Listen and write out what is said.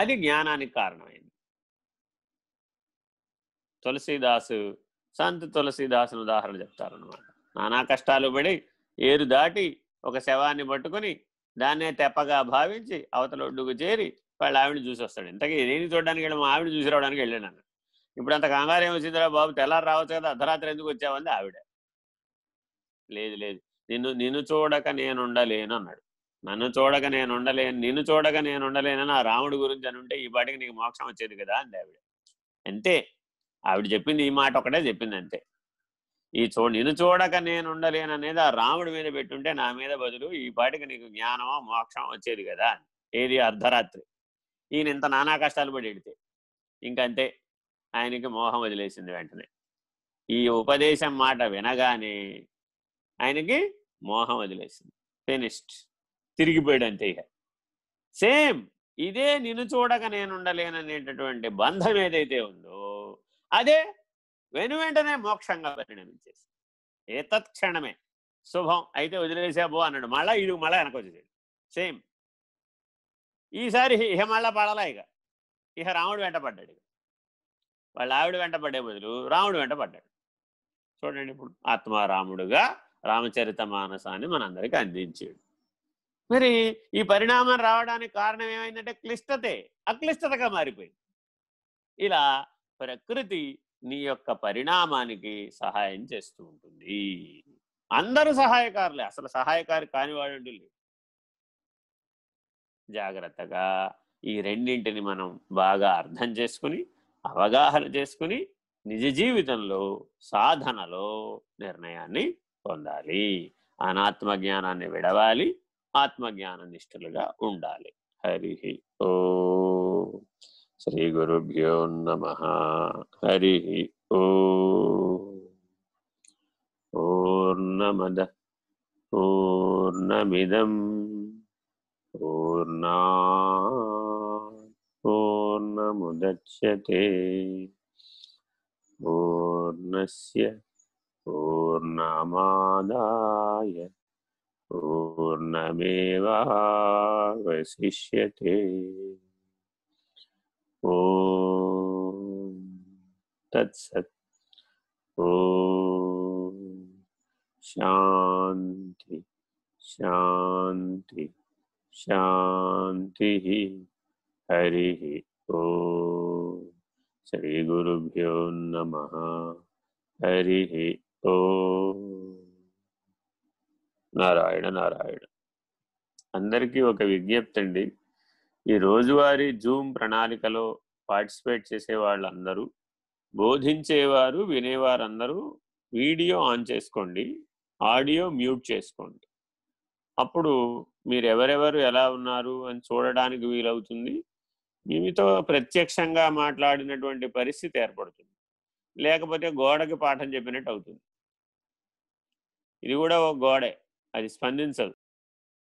అది జ్ఞానానికి కారణమైంది. తులసీదాసు సంత్ తులసీదాసును ఉదాహరణ చెప్తారనమాట నానా కష్టాలు పడి ఏరు దాటి ఒక శవాన్ని పట్టుకొని దాన్నే తెప్పగా భావించి అవతల ఒడ్డుకు చేరి వాళ్ళ ఆవిడ చూసి వస్తాడు ఇంతకీ నేను చూడడానికి వెళ్ళి మా ఆవిడ చూసి రావడానికి వెళ్ళాను ఇప్పుడు అంత కంగారు ఏమొచ్చిందిరా బాబు? తెల్లారు రావచ్చు కదా అర్ధరాత్రి ఎందుకు వచ్చావంది ఆవిడ. లేదు లేదు. నిన్ను నిన్ను చూడక నేనుండలేను అన్నాడు. నన్ను చూడక నేను ఉండలేను నిన్ను చూడక నేను ఉండలేనని ఆ రాముడి గురించి అని ఉంటే ఈ పాటికి నీకు మోక్షం వచ్చేది కదా అంది ఆవిడ. అంతే. ఆవిడ చెప్పింది ఈ మాట ఒకటే చెప్పింది అంతే. ఈ చూ నిన్ను చూడక నేను ఉండలేను అనేది ఆ రాముడి మీద పెట్టుంటే నా మీద బదులు ఈ పాటికి నీకు జ్ఞానమో మోక్షం వచ్చేది కదా ఏది? అర్ధరాత్రి. ఈయన ఇంత నానా కష్టాలు పడి ఎడితే. ఇంకంతే. ఆయనకి మోహం వదిలేసింది వెంటనే. ఈ ఉపదేశం మాట వినగానే ఆయనకి మోహం వదిలేసింది. ఫినిష్డ్. తిరిగిపోయాడు అంతే ఇక. సేమ్ ఇదే నిన్ను చూడక నేను ఉండలేననేటటువంటి బంధం ఏదైతే ఉందో అదే వెను వెంటనే మోక్షంగా పరిణమించేసి ఏ తత్క్షణమే. శుభం అయితే వదిలేసాబో అన్నాడు. మళ్ళా ఇది మళ్ళా వెనకొచ్చేసాడు సేమ్. ఈసారి ఇహ మళ్ళా పడలా ఇక. ఇహ రాముడు వెంట పడ్డాడు ఇక. వాళ్ళ ఆవిడ వెంట పడే బదులు రాముడు వెంట పడ్డాడు. చూడండి ఇప్పుడు ఆత్మారాముడుగా రామచరిత మానసాన్ని మనందరికీ అందించాడు. మరి ఈ పరిణామం రావడానికి కారణం ఏమైందంటే క్లిష్టతే అక్లిష్టతగా మారిపోయింది. ఇలా ప్రకృతి నీ యొక్క పరిణామానికి సహాయం చేస్తూ ఉంటుంది. అందరూ సహాయకారులే అసలు సహాయకారి కానివాడు లేడు. జాగ్రత్తగా ఈ రెండింటిని మనం బాగా అర్థం చేసుకుని అవగాహన చేసుకుని నిజ జీవితంలో సాధనలో నిర్ణయాన్ని పొందాలి. అనాత్మ జ్ఞానాన్ని విడవాలి. ఆత్మజ్ఞాన నిష్ఠులుగా ఉండాలి. హరి ఓ. శ్రీ గురుభ్యో నమ. హరి ఓర్ణమద పూర్ణమద పూర్ణమిదం. పూర్ణా పూర్ణముద్యతే. పూర్ణస్య పూర్ణమాదాయ. పూర్ణమేవావశిష్యతే ఓం తత్సత్ ఓం శాంతి శాంతి శాంతి హరి ఓ శ్రీ గురుభ్యో నమ హరి ఓ నారాయణ నారాయణ. అందరికీ ఒక విజ్ఞప్తి అండి. ఈ రోజువారీ జూమ్ ప్రణాళికలో పార్టిసిపేట్ చేసే వాళ్ళందరూ బోధించేవారు వినేవారందరూ వీడియో ఆన్ చేసుకోండి ఆడియో మ్యూట్ చేసుకోండి. అప్పుడు మీరు ఎవరెవరు ఎలా ఉన్నారు అని చూడడానికి వీలవుతుంది. మీతో ప్రత్యక్షంగా మాట్లాడినటువంటి పరిస్థితి ఏర్పడుతుంది. లేకపోతే గోడకి పాఠం చెప్పినట్టు అవుతుంది. ఇది కూడా ఒక గోడే. అది స్పందించదు.